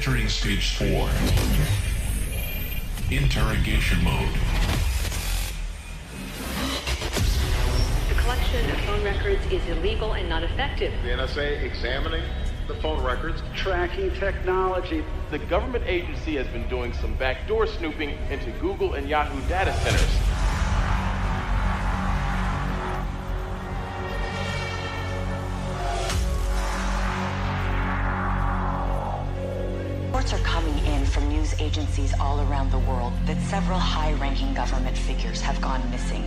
Entering stage 4. Interrogation mode. The collection of phone records is illegal and not effective. The NSA examining the phone records. Tracking technology. The government agency has been doing some backdoor snooping into Google and Yahoo data centers. Agencies all around the world that several high-ranking government figures have gone missing.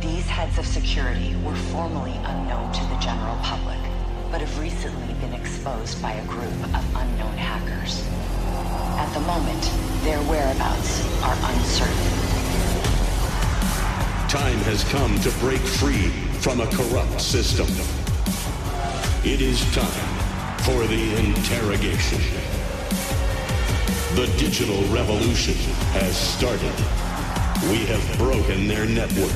These heads of security were formerly unknown to the general public, but have recently been exposed by a group of unknown hackers. At the moment, their whereabouts are uncertain. Time has come to break free from a corrupt system. It is time for the interrogation. The digital revolution has started. We have broken their network.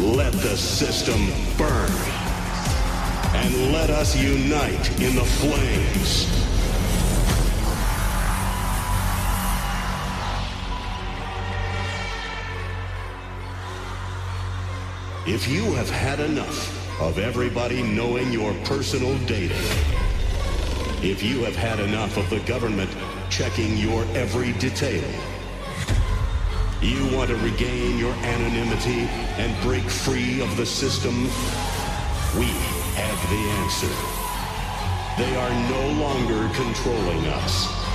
Let the system burn. And let us unite in the flames. If you have had enough of everybody knowing your personal data, if you have had enough of the government checking your every detail, you want to regain your anonymity and break free of the system, we have the answer. They are no longer controlling us.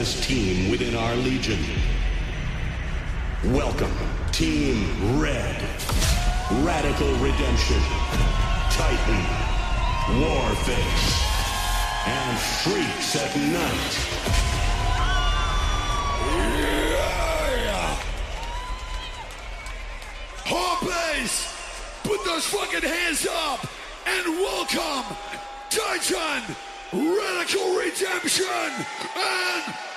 Team within our legion. Welcome, Team Red. Radical Redemption, Titan, Warface, and Freaks at Night. Base, put those fucking hands up and welcome Titan, Radical Redemption, and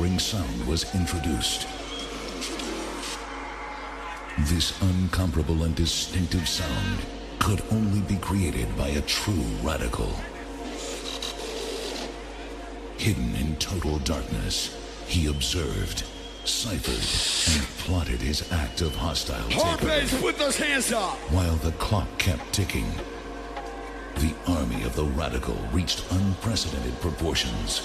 world-shattering sound was introduced. This uncomparable and distinctive sound could only be created by a true radical. Hidden in total darkness, he observed, ciphered, and plotted his act of hostile Harpers, put those hands up! While the clock kept ticking, the army of the radical reached unprecedented proportions.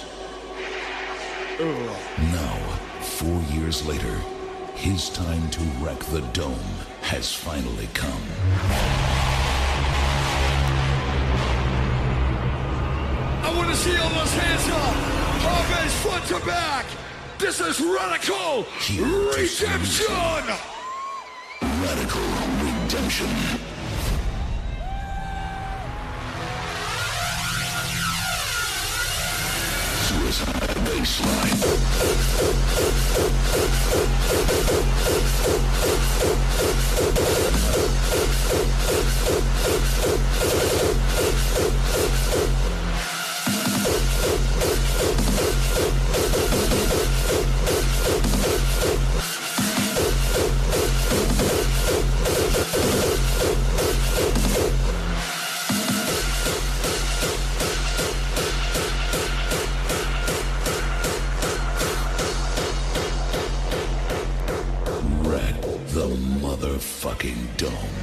Now, four years later, his time to wreck the dome has finally come. I want to see all those hands up! Harpers, front to back! This is Radical Here Redemption! Radical redemption. Baseline. Dome.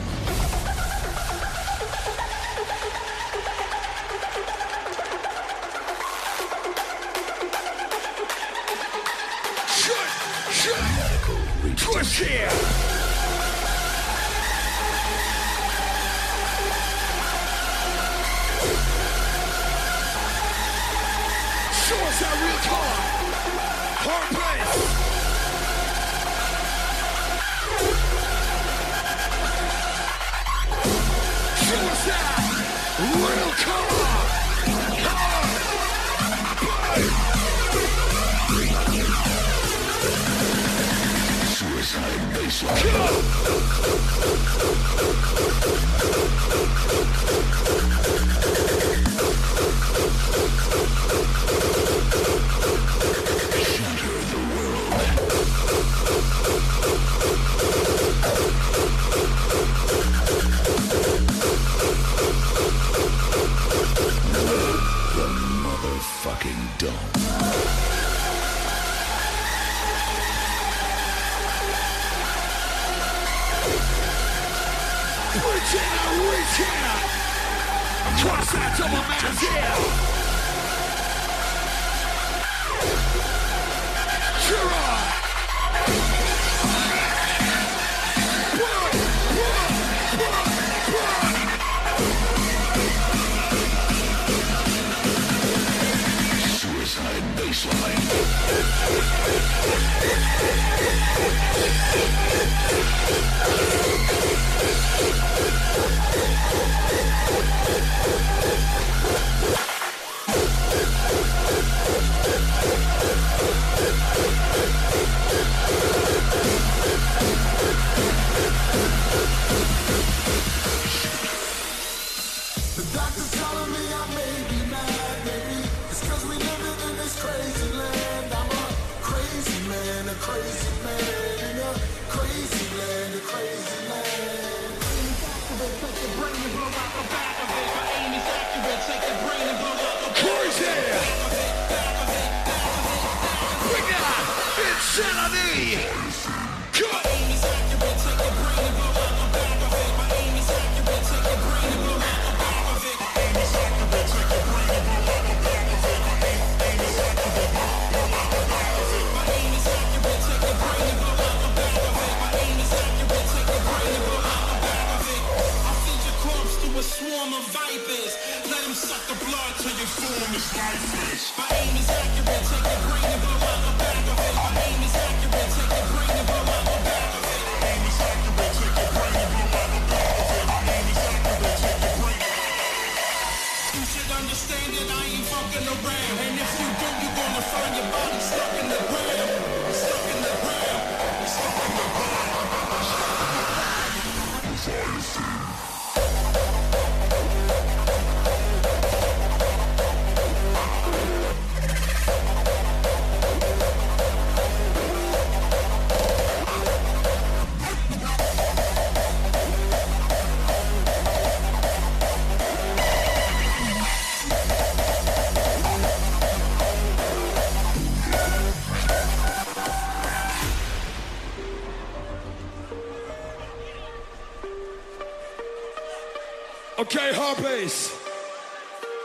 Okay, Harpies.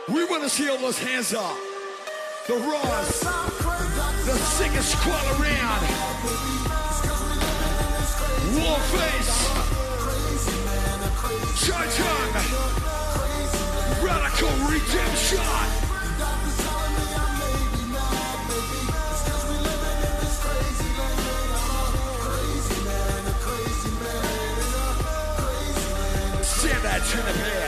We want to see all those hands up. The Raws. The sickest squad around. Warface. Tongue. Radical Redemption. That to the bear.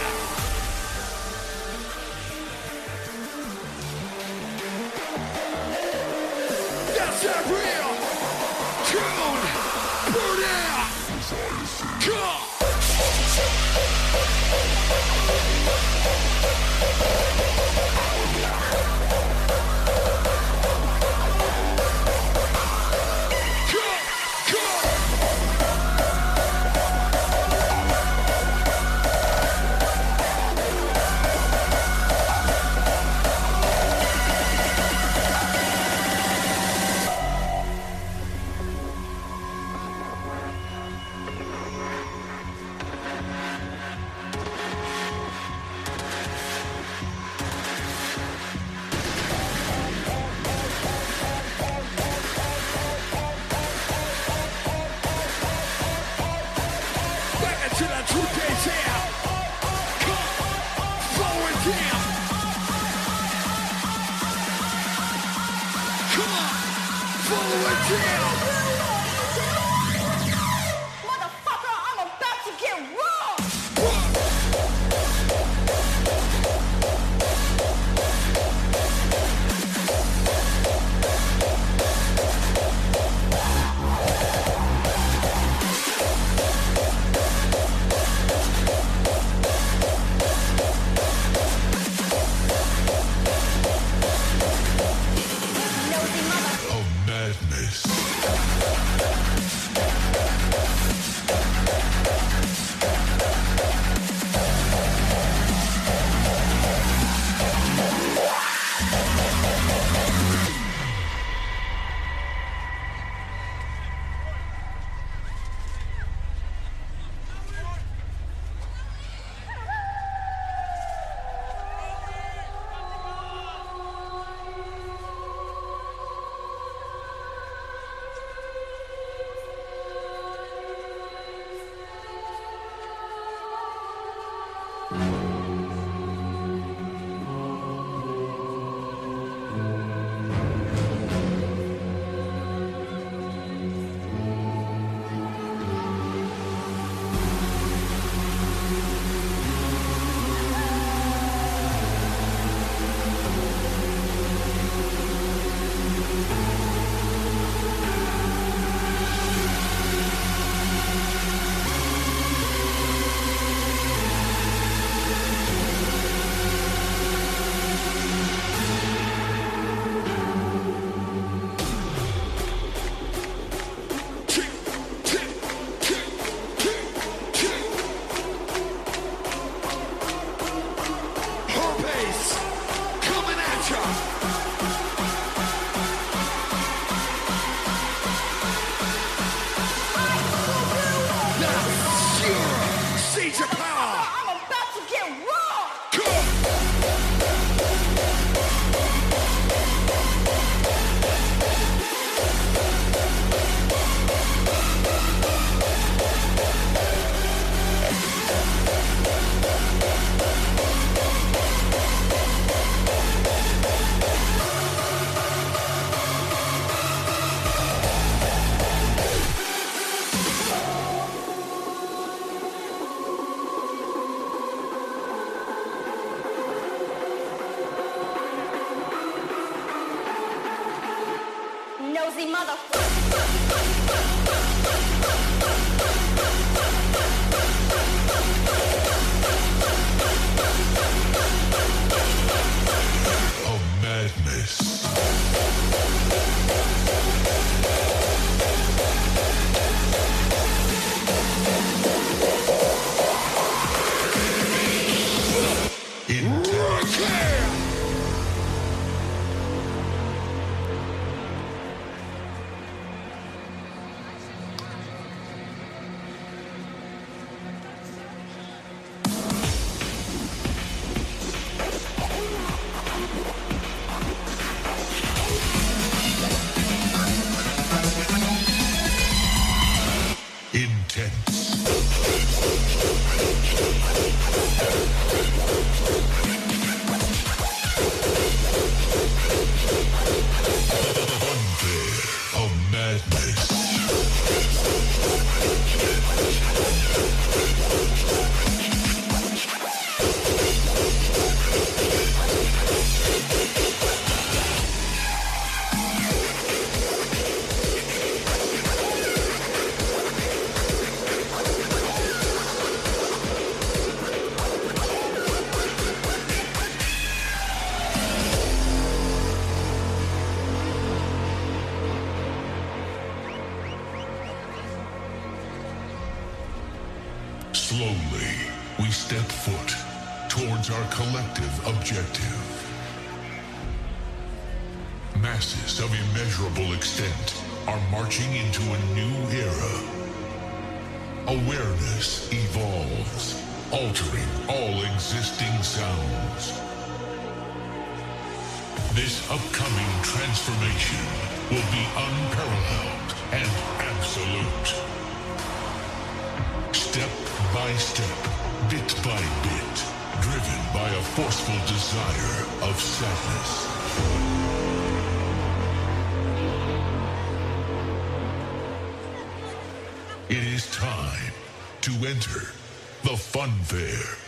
Fun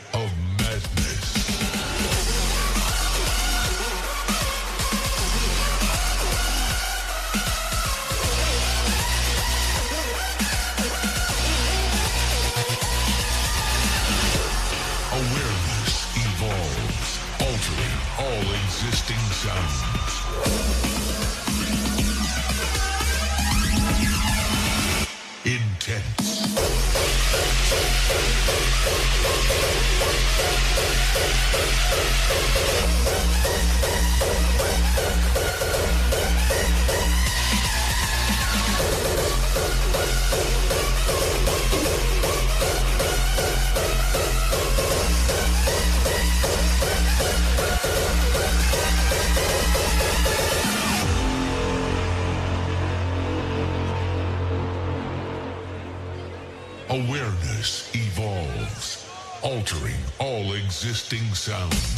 existing sounds.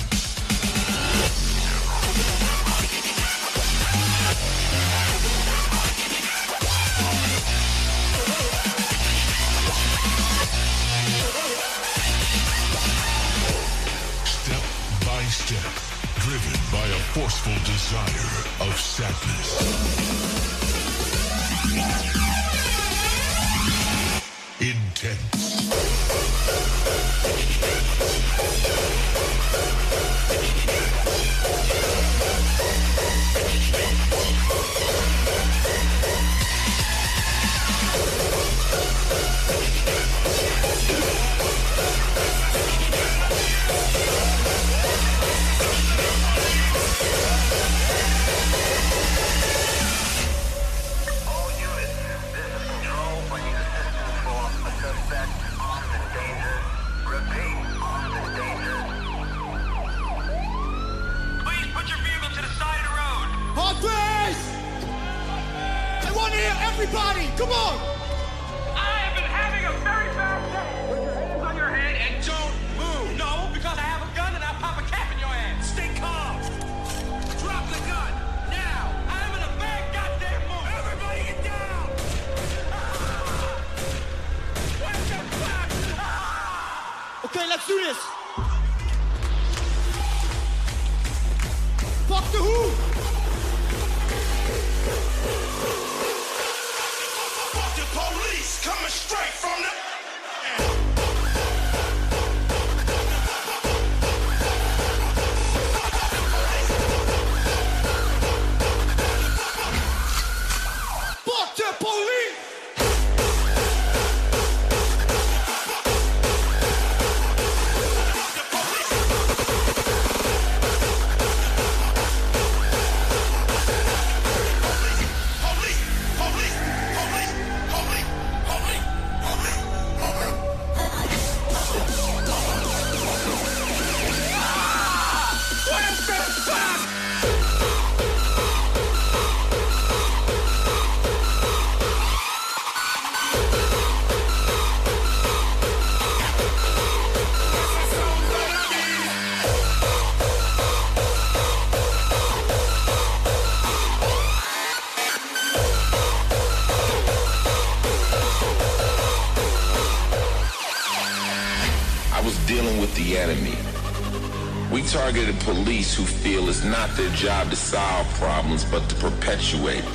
We targeted police who feel it's not their job to solve problems but to perpetuate.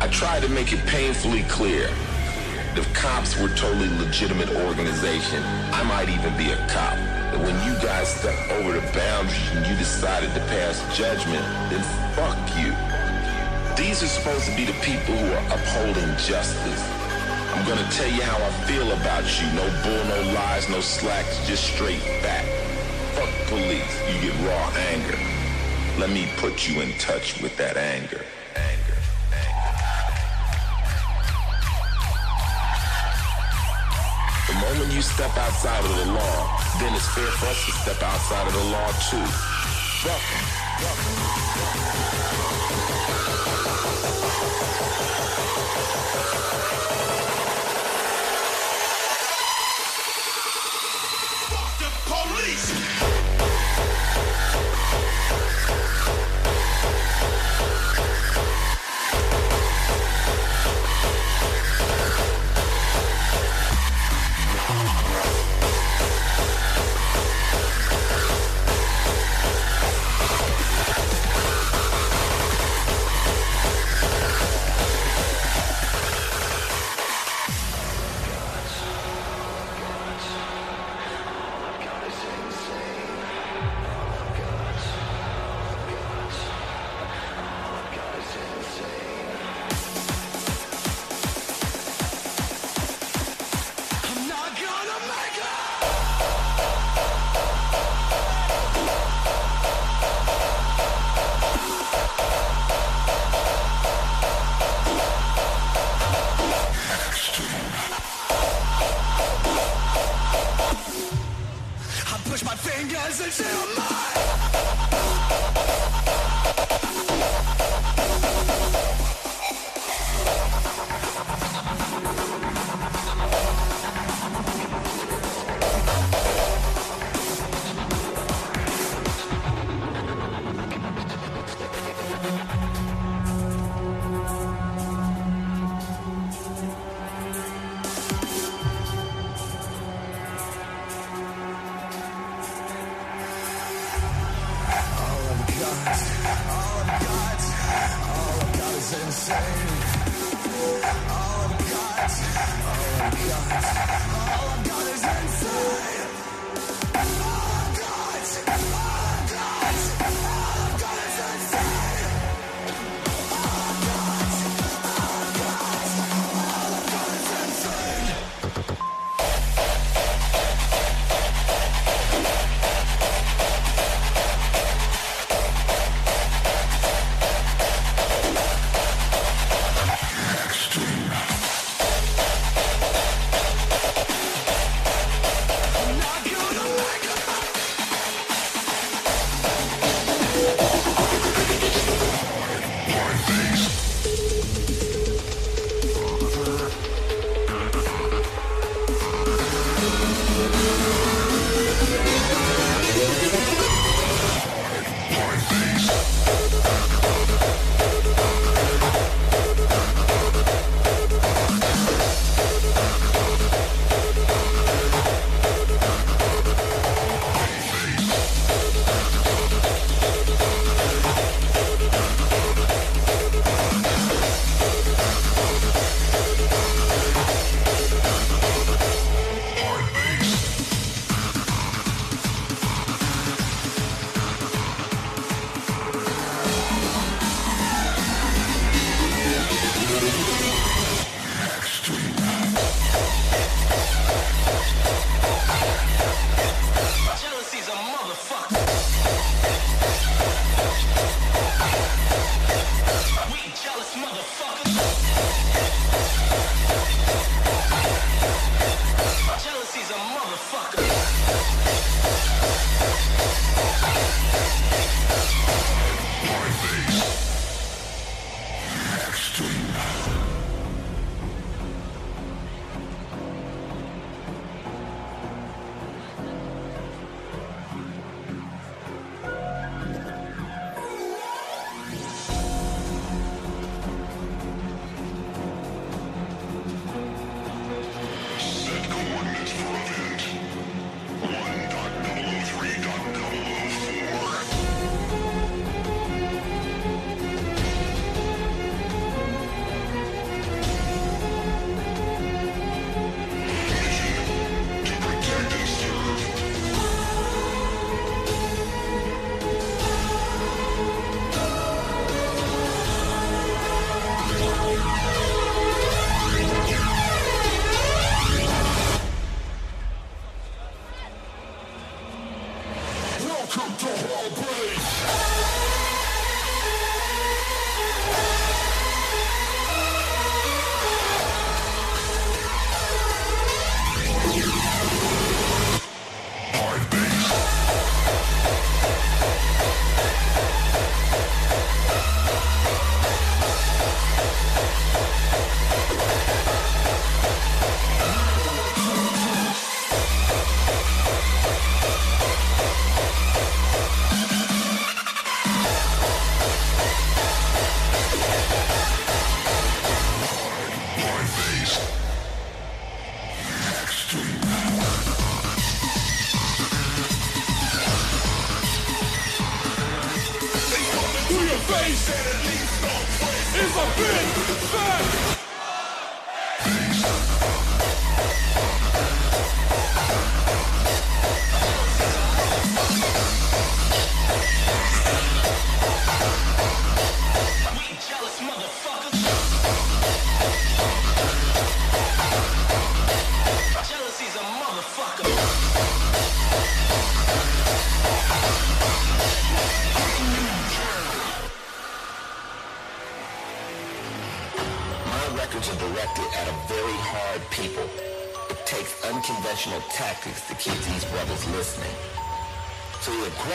I tried to make it painfully clear. If cops were totally legitimate organization, I might even be a cop. But when you guys step over the boundaries and you decided to pass judgment, then fuck you. These are supposed to be the people who are upholding justice. I'm gonna tell you how I feel about you. No bull, no lies, no slacks, just straight back. Police. You get raw anger. Let me put you in touch with that anger. Anger. The moment you step outside of the law, then it's fair for us to step outside of the law too. Fuck 'em.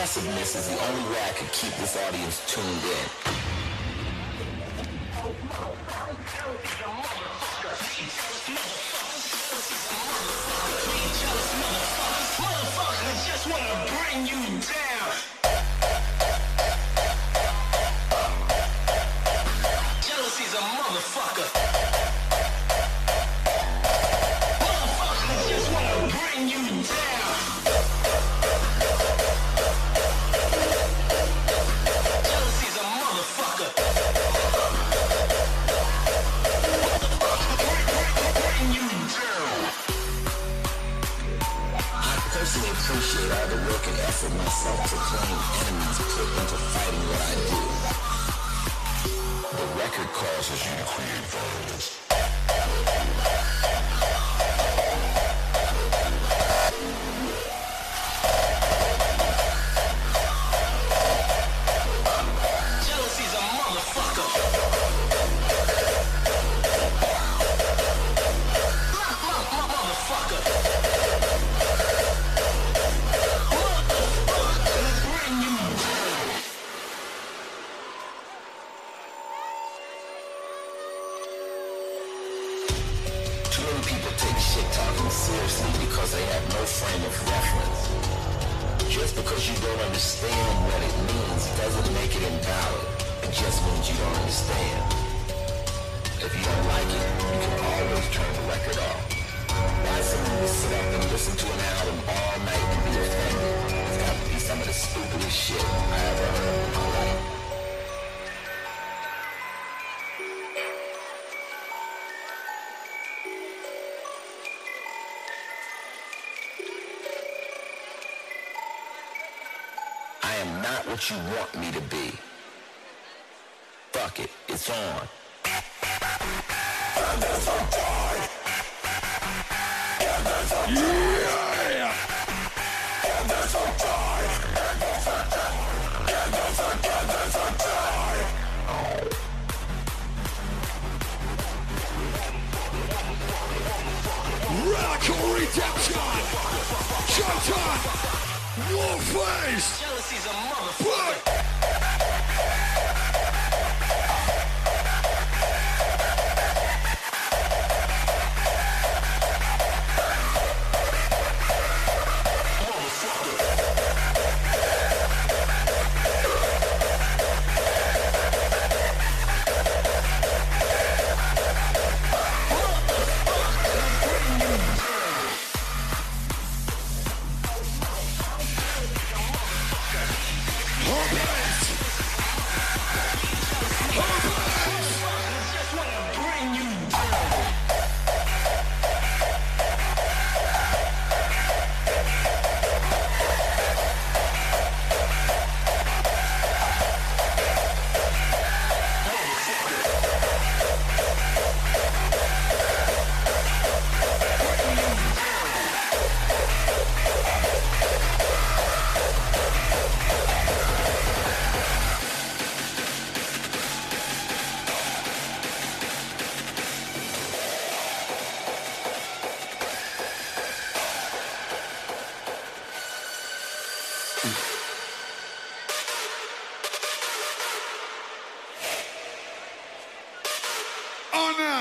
aggressiveness is the only way I could keep this audience tuned in.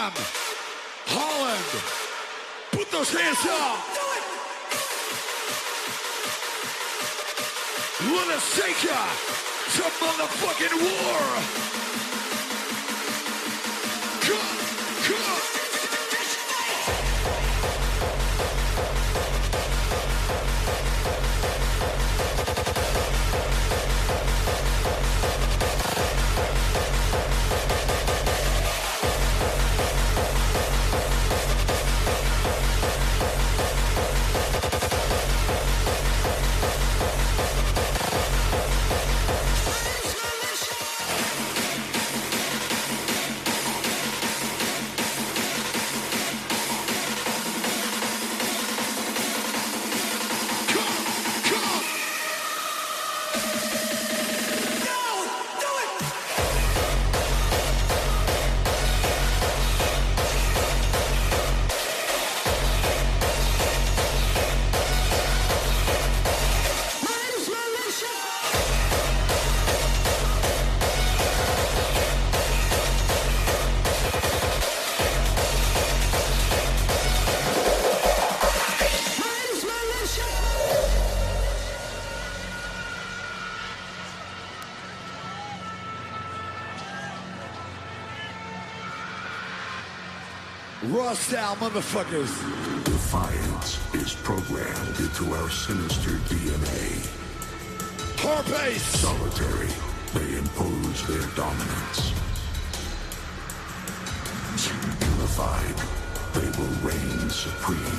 Arnhem. Holland. Put those hands up. Let us take ya to motherfucking war. Raw style motherfuckers. Defiance is programmed into our sinister DNA. Harpace. Solitary, they impose their dominance. Unified, they will reign supreme.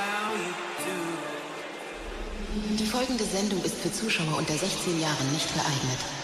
folgende Sendung ist für Zuschauer unter 16 Jahren nicht geeignet.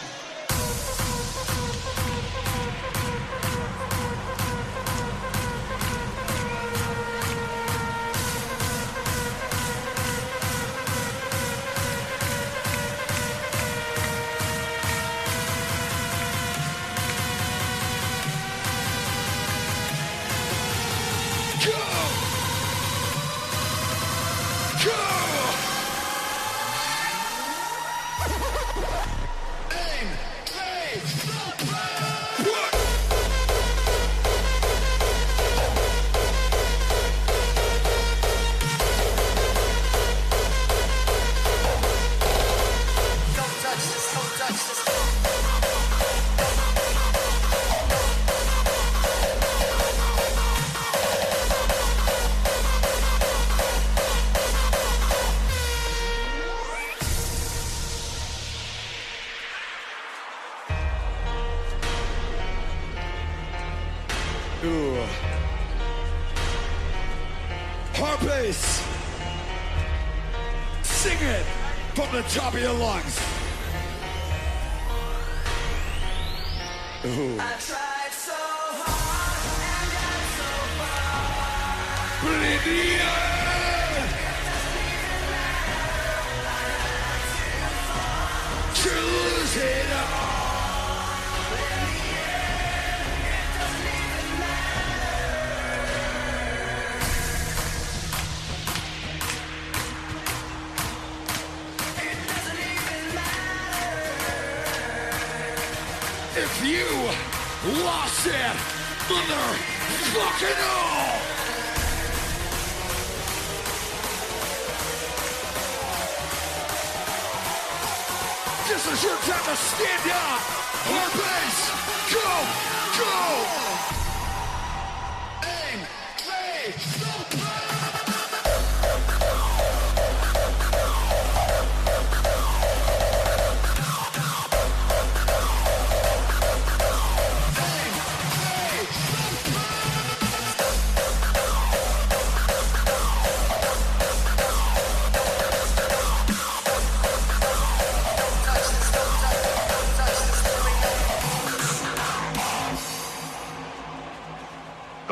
The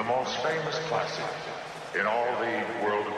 most famous classic in all the world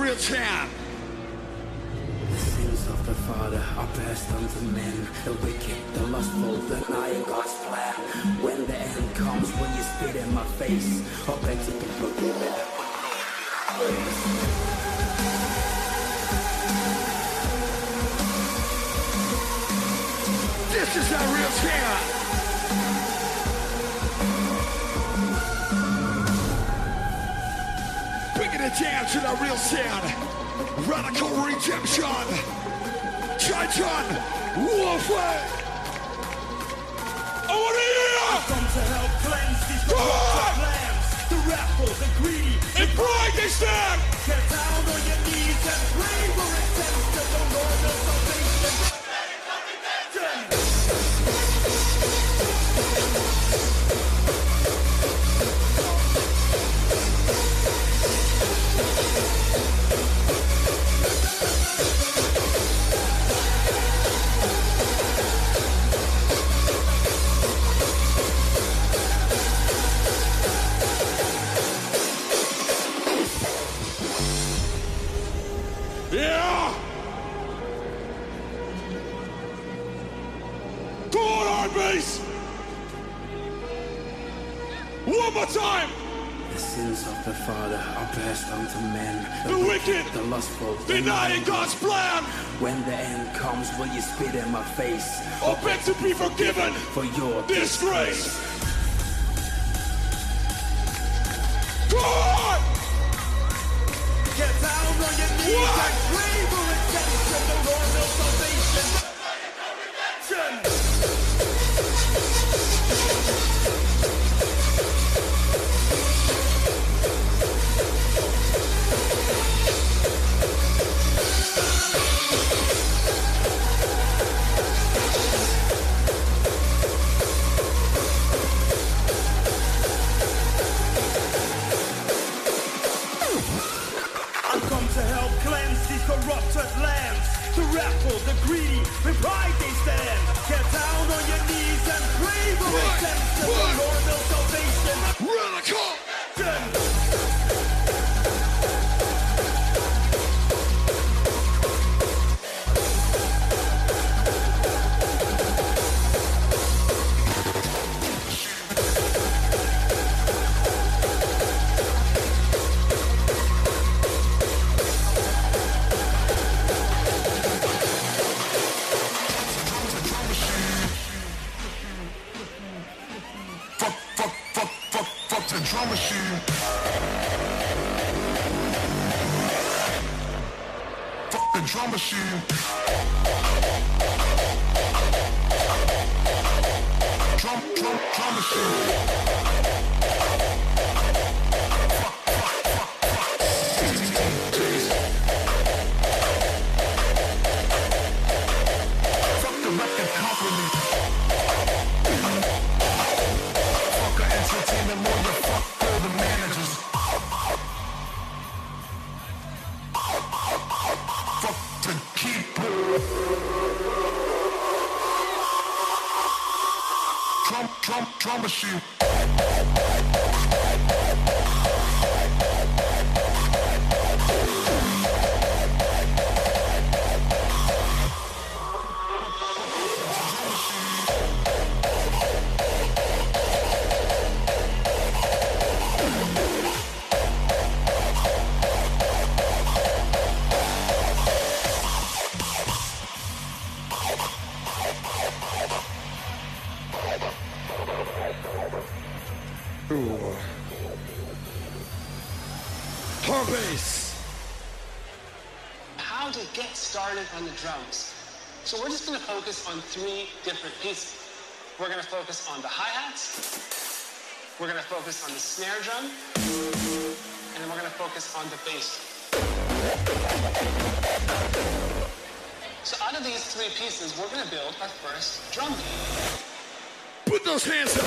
real chant. Go on, hard bass. One more time. The sins of the father are passed on to men. The wicked, the lustful, denying God's plan. When the end comes, will you spit in my face? Or beg to be forgiven for your disgrace? Go on. Get down on your knees and greedy, How to get started on the drums. So we're just going to focus on three different pieces. We're going to focus on the hi-hats, we're going to focus on the snare drum, and then we're going to focus on the bass. So out of these three pieces, we're going to build our first drum beat. Put those hands up.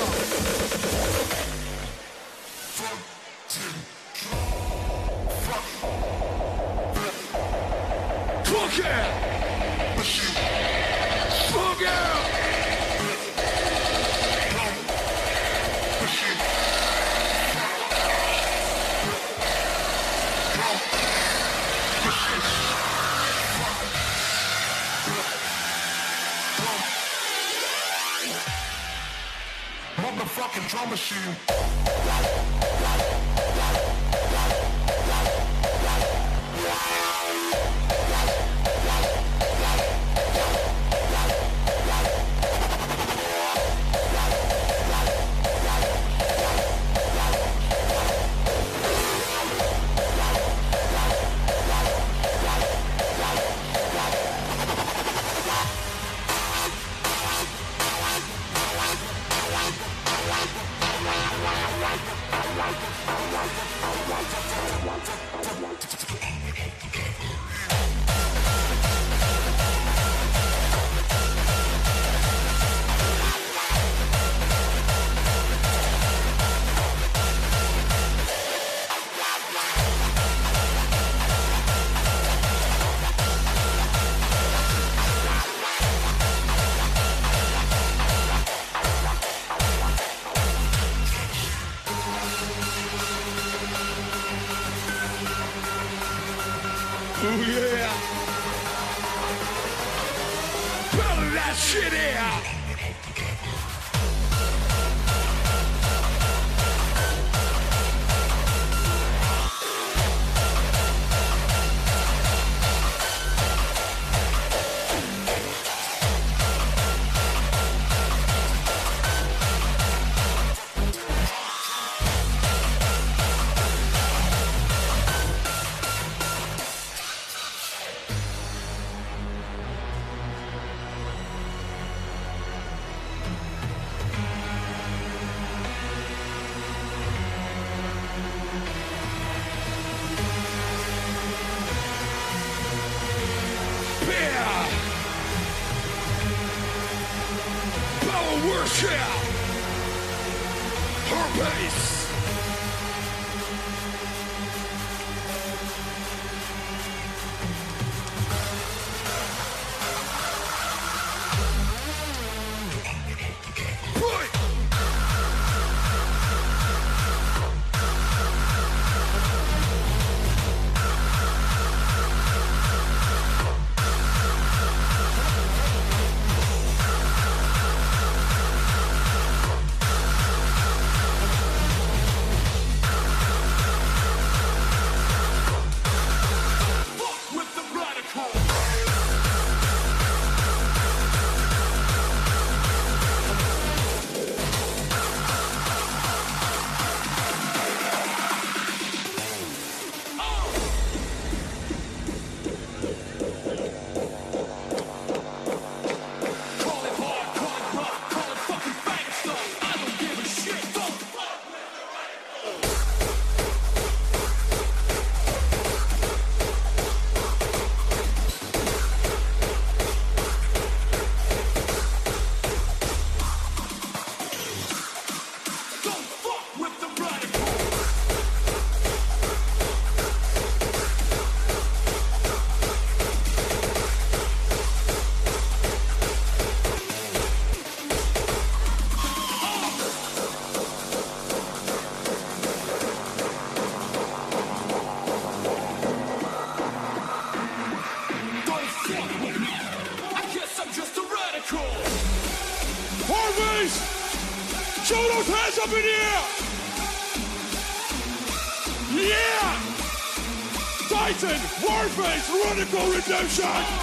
Look out! Look out! Motherfucking drum machine. Warface, Radical Redemption!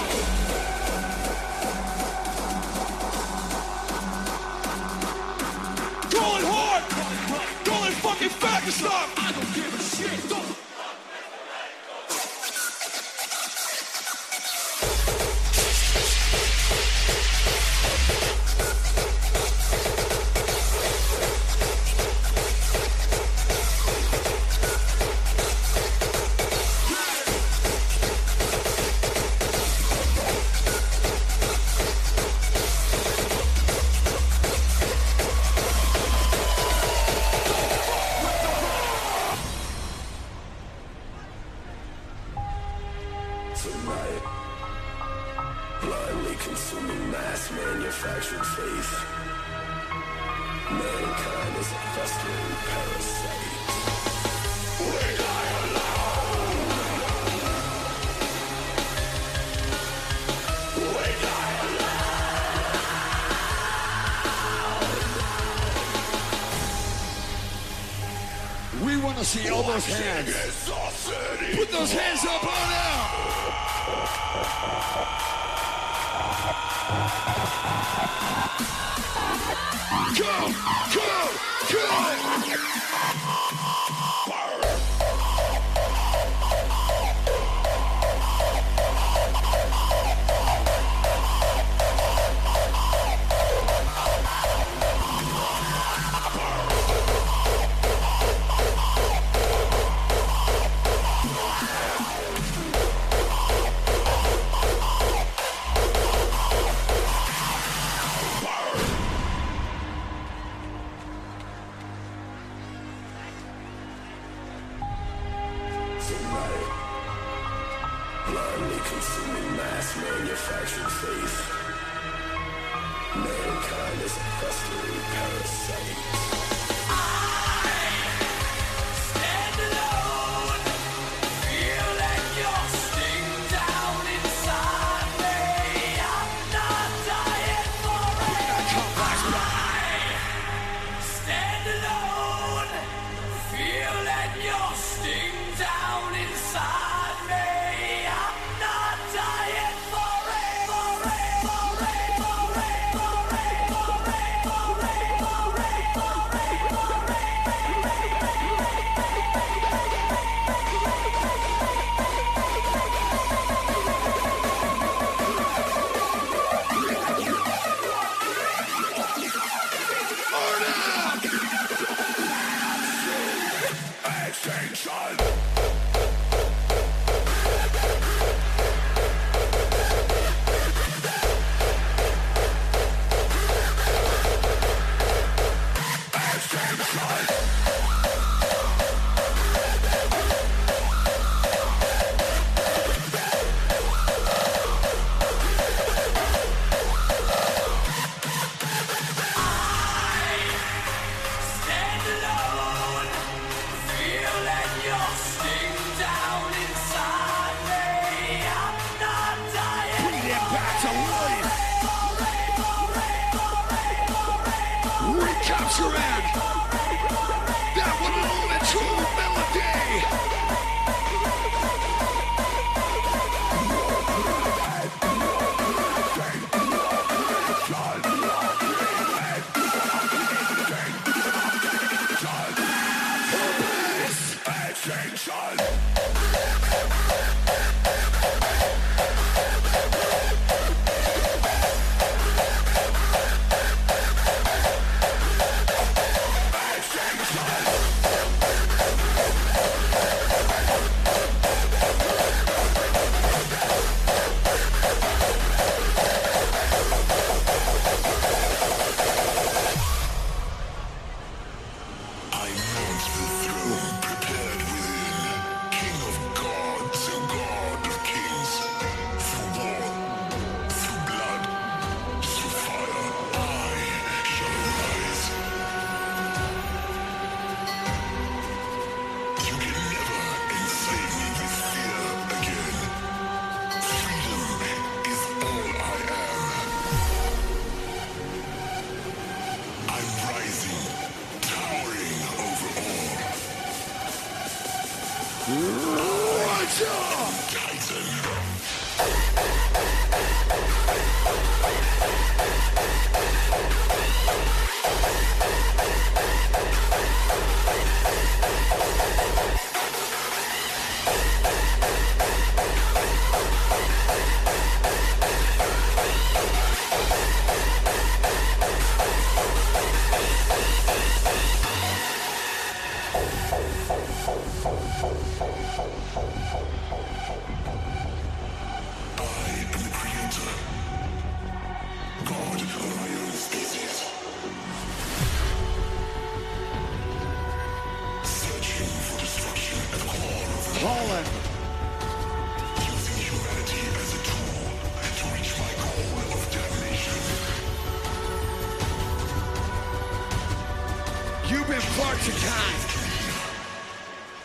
Clark's.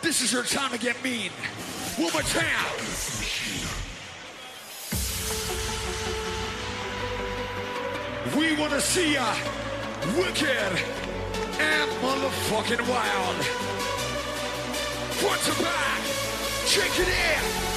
This is your time to get mean. One. We want to see ya wicked and motherfucking wild. Front to back, check it in.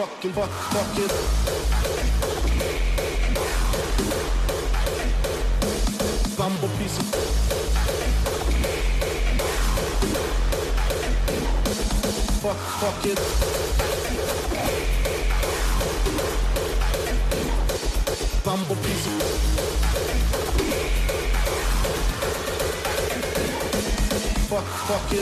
Fucking fuck, fuck it. Bumble piece of fuck, it. Bumble piece fuck, fuck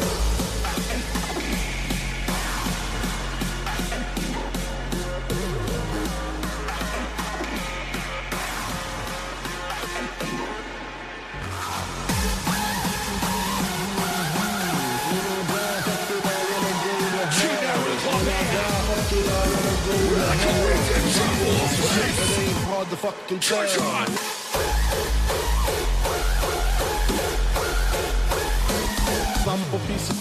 It ain't hard fucking. Bumble piece of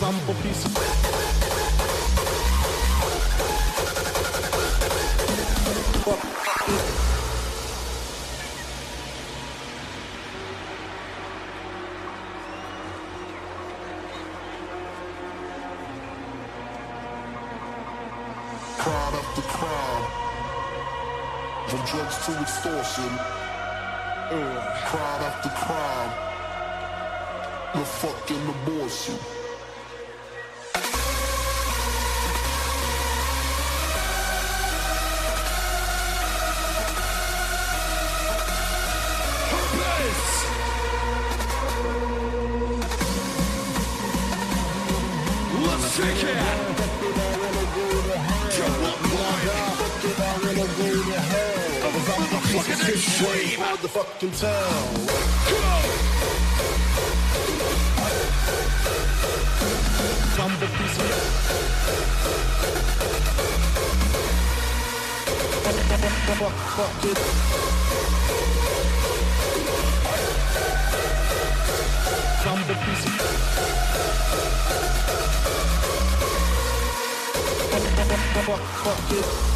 Bumble piece of Crime after crime. The fucking abortion. Fucking tell. Piece of fuck, fuck piece of fuck, fuck it.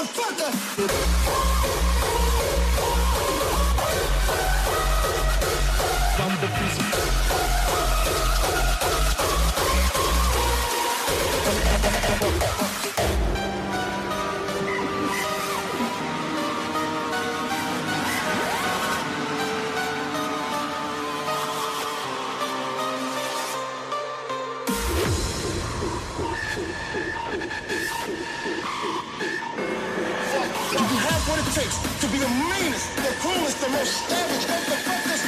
motherfucker. takes to be the meanest, the cruelest, the most savage, What the fuck?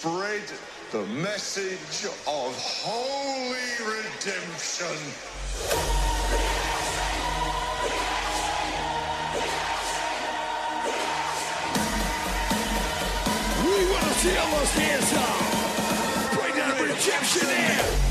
Spread the message of holy redemption. We want to see all those hands up. Bring that redemption in.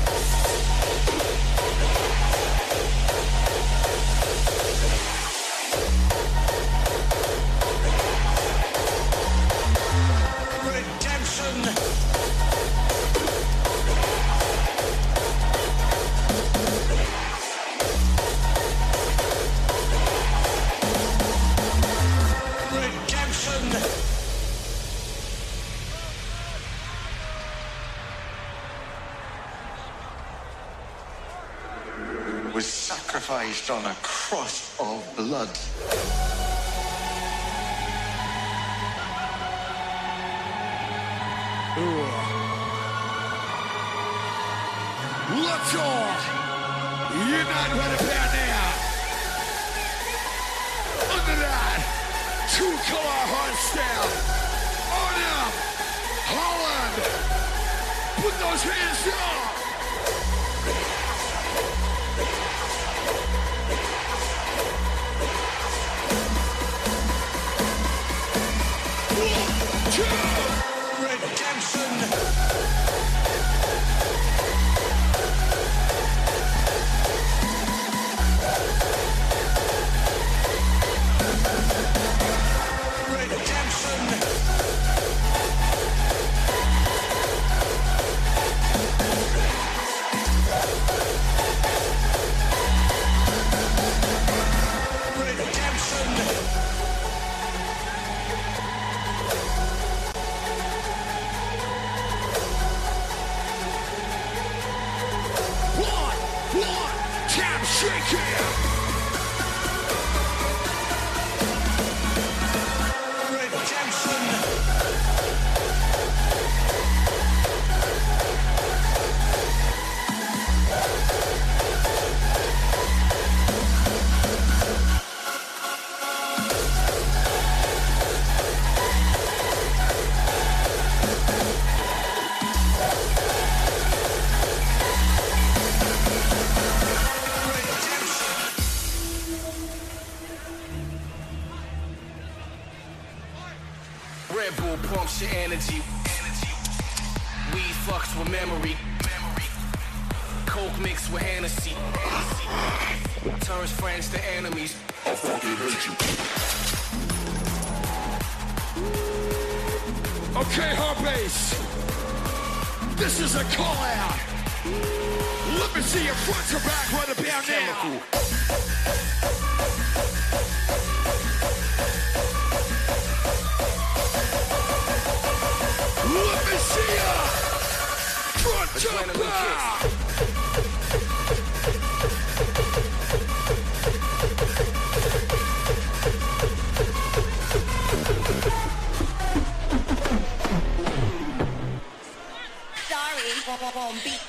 Sacrificed on a cross of blood. Let's all unite right about now. Under that two color heart style. On up, Holland. Put those hands Red Bull pumps your energy. Weed fucks with memory. Coke mixed with Hennessy. Turns friends to enemies. I fucking hate you. Okay, Harpace. This is a call out. Let me see your front to back right about now. To Adrenaline back.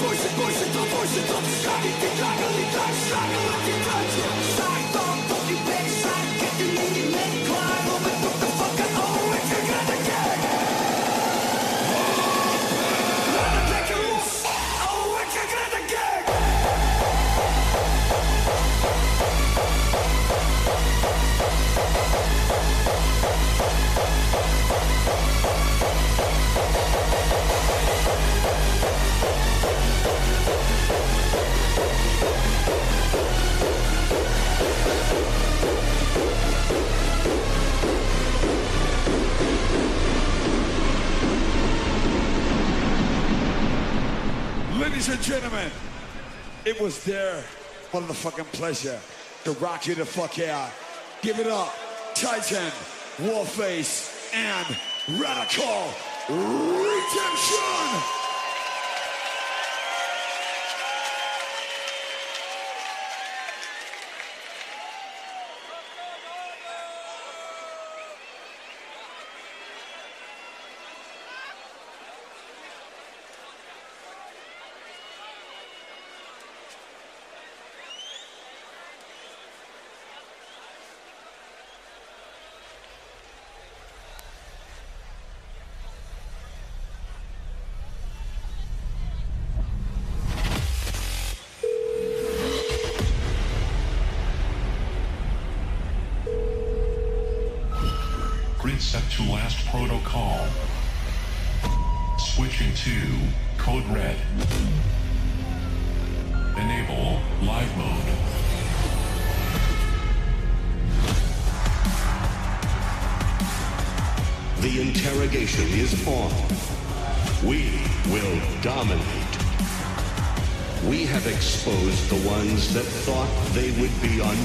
choices. there. What a fucking pleasure to rock you the fuck out. Give it up. Titan, Warface, and Radical Redemption.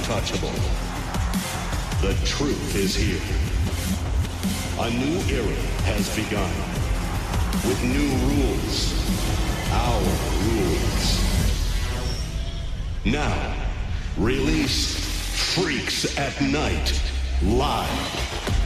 untouchable. The truth is here. A new era has begun. With new rules. Our rules. Now, release Freaks at Night live.